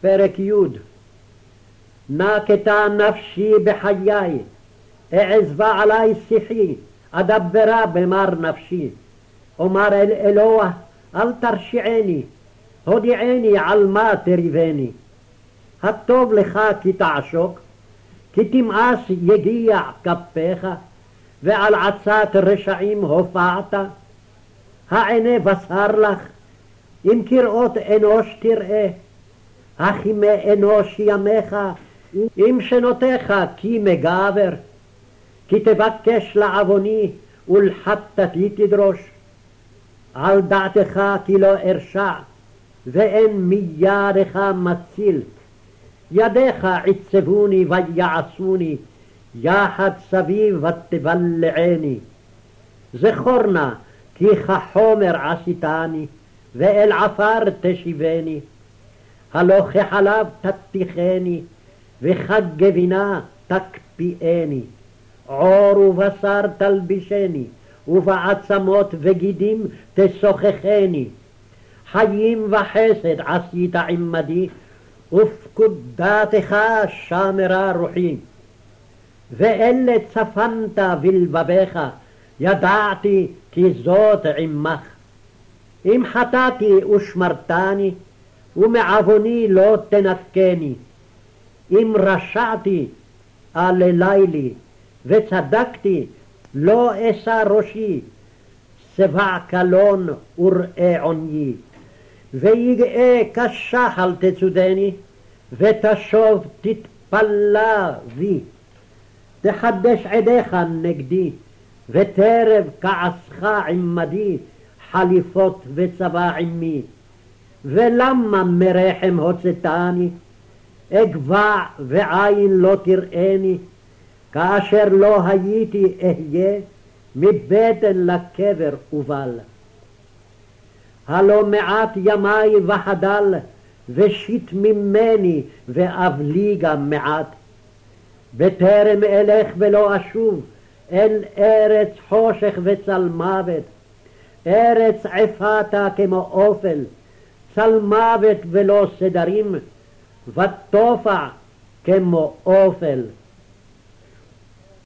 פרק י' נקטה נפשי בחיי, אעזבה עלי שיחי, אדברה במר נפשי. אומר אל אלוה, אל תרשיעני, הודיעני על מה תריבני. הטוב לך כי תעשוק, כי תמאס יגיע כפיך, ועל עצת רשעים הופעת. העיני בשר לך, אם כראות אנוש תראה, הכימי אנוש ימיך, אם שנותיך כי מגבר, כי תבקש לעווני ולחטאתי תדרוש. על דעתך כי לא ארשע, ואין מידך מציל. ידיך עיצבוני ויעשוני, יחד סביב ותבלעני. זכור נא כי כחומר עשיתני, ואל עפר תשיבני. הלא כחלב תתיכני, וכגבינה תקפיאני. עור ובשר תלבישני, ובעצמות וגידים תשוחחני. חיים וחסד עשית עמדי, ופקודתך שמרה רוחי. ואלה צפנת בלבביך, ידעתי כי זאת עמך. אם חטאתי ושמרתני, ומעווני לא תנקני. אם רשעתי, אללי לי, וצדקתי, לא אשא ראשי. שבע קלון וראה עוניי. ויגאה כשחל תצודני, ותשוב תתפלה בי. תחדש עדיך נגדי, וטרב כעסך עמדי, חליפות וצבא עמי. ולמה מרחם הוצאתני? אגבע ועין לא תראני, כאשר לא הייתי אהיה, מבטן לקבר ובל. הלא מעט ימי וחדל, ושיט ממני ואבלי גם מעט. בטרם אלך ולא אשוב, אל ארץ חושך וצל מוות, ארץ עפתה כמו אופל, צל מוות ולא סדרים, ותופע כמו אופל.